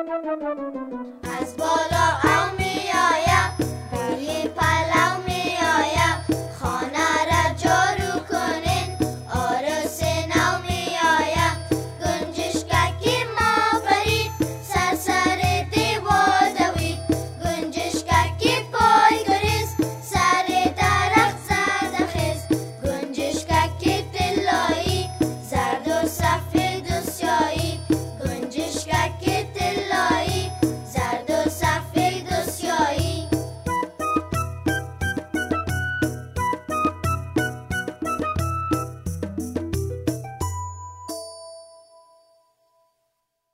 As follow, I'm me.